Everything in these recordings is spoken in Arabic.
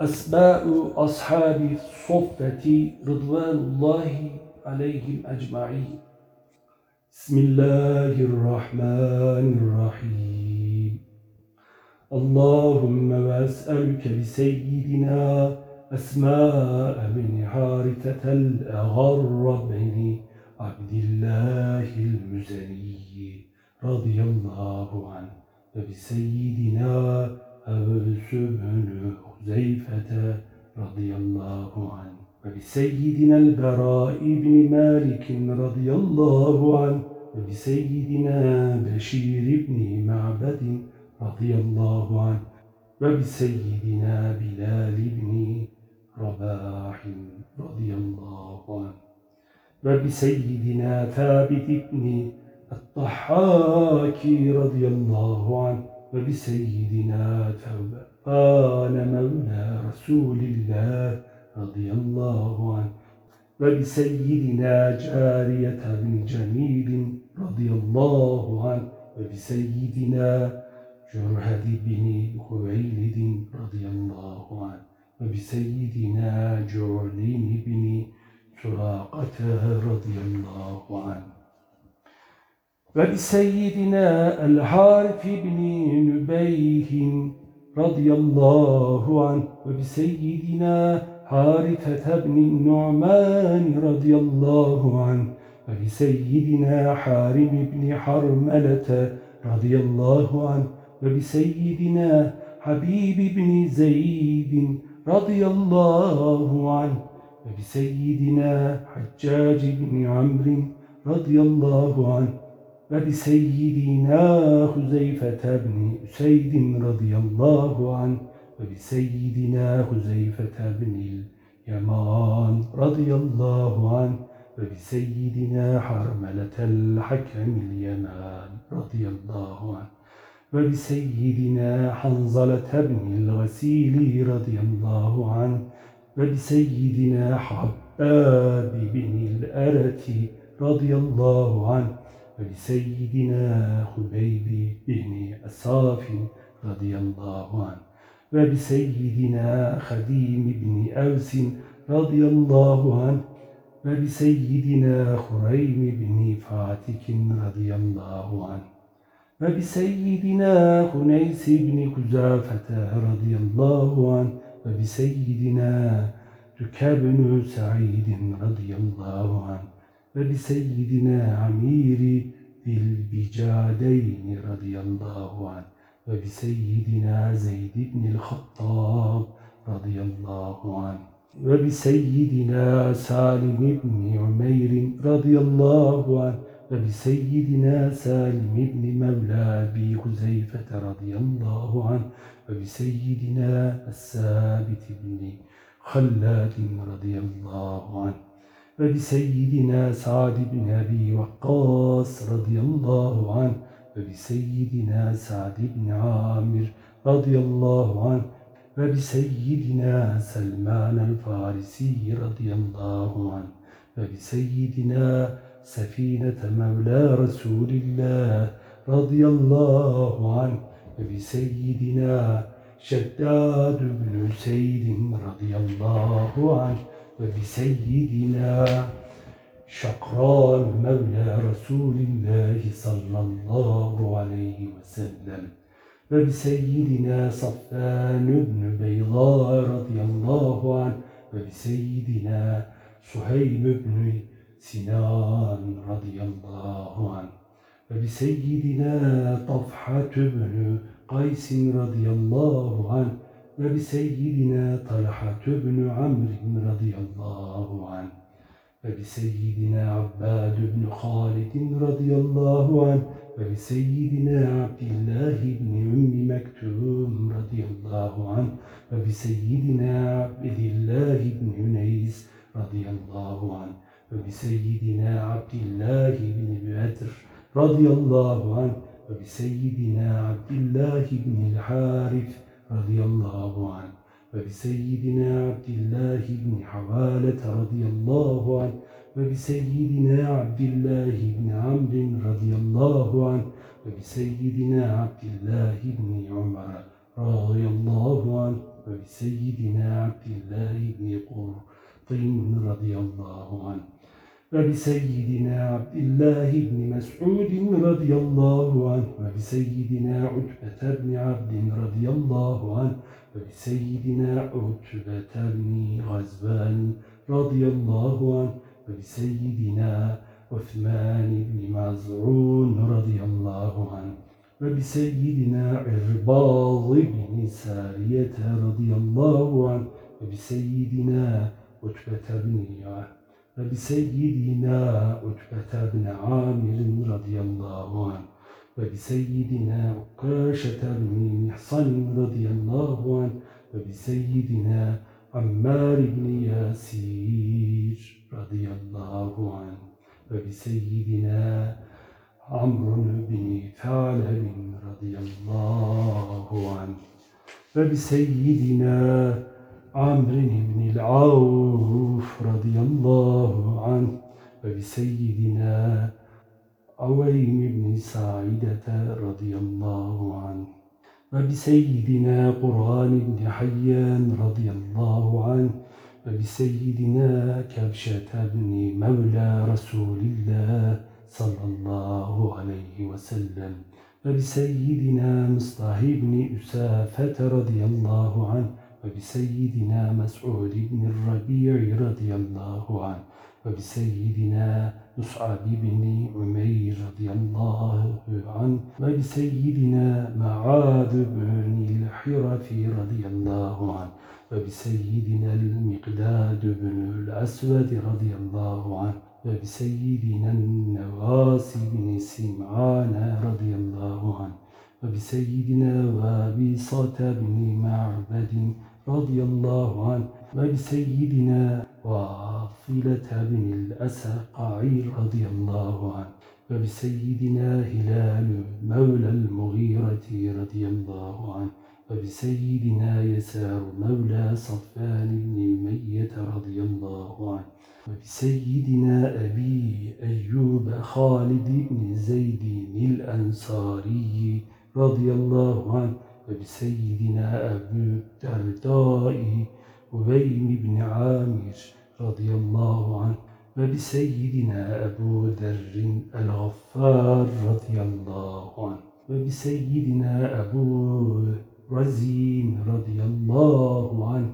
أسماء أصحاب الصفة رضوان الله عليهم أجمعين. بسم الله الرحمن الرحيم. اللهم وأسألك بسيدنا أسماء بن حارثة الأغر بن عبد الله المزني رضي الله عنه. وبسيدنا أوس بن حذيفة رضي الله عنه. وبسيدنا البراء بن مالك رضي الله عنه. وبسيدنا بشير بن معبد رضي الله عنه. وبسيدنا بلال بن رباح رضي الله عنه. وبسيدنا ثابت بن الضحاك رضي الله عنه. وبسيدنا ثوبان مولى رسول الله رضي الله عنه. وبسيدنا جارية بن جميل رضي الله عنه. وبسيدنا جرهد بن خويلد رضي الله عنه. وبسيدنا جعلين بن سراقة رضي الله عنه. وبسيدنا الحارث بن نبيه رضي الله عنه وبسيدنا حارثة بن النعمان رضي الله عنه وبسيدنا حارم بن حرملة رضي الله عنه وبسيدنا حبيب بن زيد رضي الله عنه وبسيدنا حجاج بن عمرو رضي الله عنه. وبسيدنا خزيفة بن أسيد رضي الله عنه وبسيدنا خزيفة بن اليمان رضي الله عنه وبسيدنا حرملة الحكم اليمان رضي الله عنه وبسيدنا حنظلة بن الغسيل رضي الله عنه وبسيدنا حباب بن الأرت رضي الله عنه وبسيدنا خبيب بن أساف رضي الله عنه وبسيدنا خديم بن أوس رضي الله عنه وبسيدنا خريم بن فاتك رضي الله عنه وبسيدنا خنيس بن كزافة رضي الله عنه وبسيدنا ركاب بن سعيد رضي الله عنه. وبسيدنا عمير ذي البجادين رضي الله عنه وبسيدنا زيد بن الخطاب رضي الله عنه وبسيدنا سالم بن عمير رضي الله عنه وبسيدنا سالم بن مولى أبي خزيفة رضي الله عنه وبسيدنا الثابت بن خلاد رضي الله عنه. وبسيدنا سعد بن أبي وقاص رضي الله عنه وبسيدنا سعد بن عامر رضي الله عنه وبسيدنا سلمان الفارسي رضي الله عنه وبسيدنا سفينة مولى رسول الله رضي الله عنه وبسيدنا شداد بن سيد رضي الله عنه وبسيدنا شقران مولى رسول الله صلى الله عليه وسلم. وبسيدنا صفان بن بيضاء رضي الله عنه. وبسيدنا صهيب بن سنان رضي الله عنه. وبسيدنا طفحة بن قيس رضي الله عنه. وبسيدنا طلحة بن عمرو رضي الله عنه. وبسيدنا عباد بن خالد رضي الله عنه. وبسيدنا عبد الله بن أم مكتوم رضي الله عنه. وبسيدنا عبد الله بن ينيس رضي الله عنه. وبسيدنا عبد الله بن بدر رضي الله عنه. وبسيدنا عبد الله بن الحارث رضي الله عنه. وبسيدنا عبد الله بن حوالة رضي الله عنه. وبسيدنا عبد الله بن عمرو رضي الله عنه. وبسيدنا عبد الله بن عمر رضي الله عنه. وبسيدنا عبد الله بن قرطين رضي الله عنه. وبسيدنا عبد الله بن مسعود رضي الله عنه وبسيدنا عتبة بن عبد رضي الله عنه وبسيدنا عتبة بن غزبان رضي الله عنه وبسيدنا عثمان بن مزعون رضي الله عنه وبسيدنا عرباض بن سارية رضي الله عنه وبسيدنا عتبة بن وبسيدنا عتبة بن عامر رضي الله عنه. وبسيدنا عكاشة بن محصن رضي الله عنه. وبسيدنا عمار بن ياسير رضي الله عنه. وبسيدنا عمرو بن ثعلب رضي الله عنه. وبسيدنا عمرو بن العوف رضي الله عنه وبسيدنا عويم بن سعيدة رضي الله عنه وبسيدنا قرآن بن حيان رضي الله عنه وبسيدنا كبشة بن مولى رسول الله صلى الله عليه وسلم وبسيدنا مصطح بن أسافة رضي الله عنه وبسيدنا مسعود بن الربيع رضي الله عنه وبسيدنا مصعب بن عمير رضي الله عنه وبسيدنا معاذ بن الحرف رضي الله عنه وبسيدنا المقداد بن الأسود رضي الله عنه وبسيدنا النواس بن سمعان رضي الله عنه وبسيدنا وابصة بن معبد رضي الله عنه وبسيدنا واصلة بن الأسقعي رضي الله عنه وبسيدنا هلال مولى المغيرة رضي الله عنه وبسيدنا يسار مولى صفان بن أمية رضي الله عنه وبسيدنا أبي أيوب خالد بن زيد الأنصاري رضي الله عنه وبسيدنا أبو الدرداء وبين بن عامر رضي الله عنه وبسيدنا أبو ذر الغفار رضي الله عنه وبسيدنا أبو رزين رضي الله عنه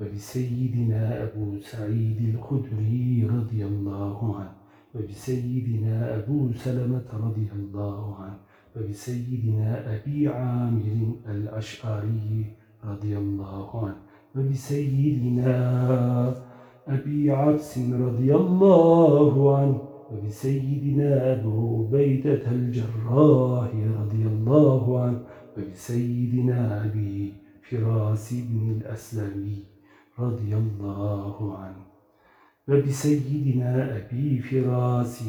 وبسيدنا أبو سعيد الخدري رضي الله عنه وبسيدنا أبو سلمة رضي الله عنه. وبسيدنا أبي عامر الأشعري رضي الله عنه. وبسيدنا أبي عبس رضي الله عنه. وبسيدنا أبو بيدة الجراح رضي الله عنه. وبسيدنا أبي فراس بن الأسلمي رضي الله عنه. وبسيدنا أبي فراس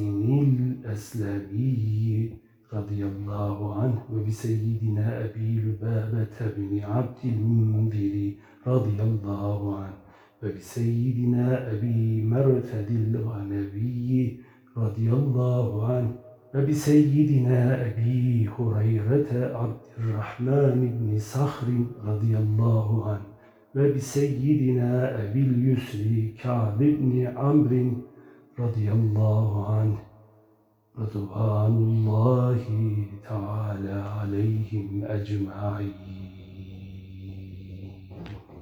الأسلمي رضي الله عنه وبسيدنا أبي لبابة بن عبد المنذر رضي الله عنه وبسيدنا أبي مرثد الغنبي رضي الله عنه وبسيدنا أبي هريرة عبد الرحمن بن صخر رضي الله عنه وبسيدنا أبي اليسر كعب بن عمرو رضي الله عنه رضوان الله تعالى عليهم أجمعين.